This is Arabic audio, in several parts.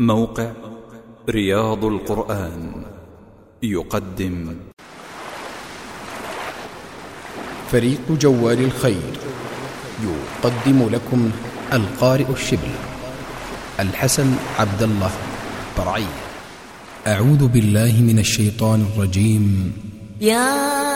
موقع رياض القرآن يقدم. فريق جوال الخير يقدم لكم القارئ الشبل الحسن عبد الله برعي. أعوذ بالله من الشيطان الرجيم. يا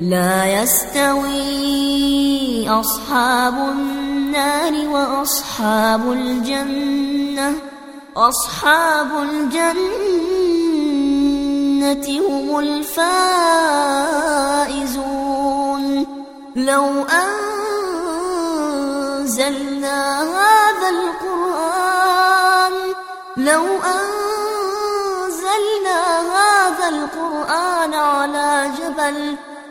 لا يستوي أصحاب النار وأصحاب الجنة أصحاب الجنة هم الفائزون. لو أنزلنا هذا القرآن لو أنزلنا هذا القرآن على جبل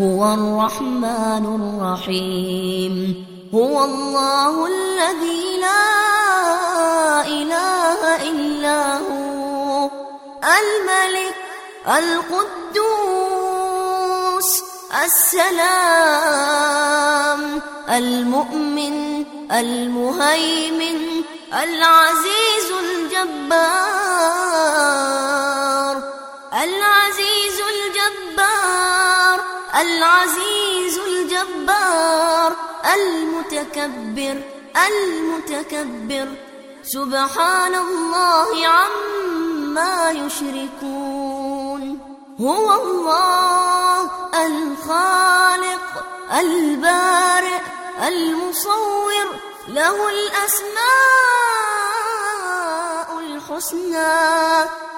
هو الرحمن الرحيم. هو الله الذي لا إله إلا هو. الملك القدوس السلام المؤمن المهيمن العزيز الجبار العزيز العزيز الجبار المتكبر المتكبر. سبحان الله عما يشركون. هو الله الخالق البارئ المصور له الأسماء الحسنى.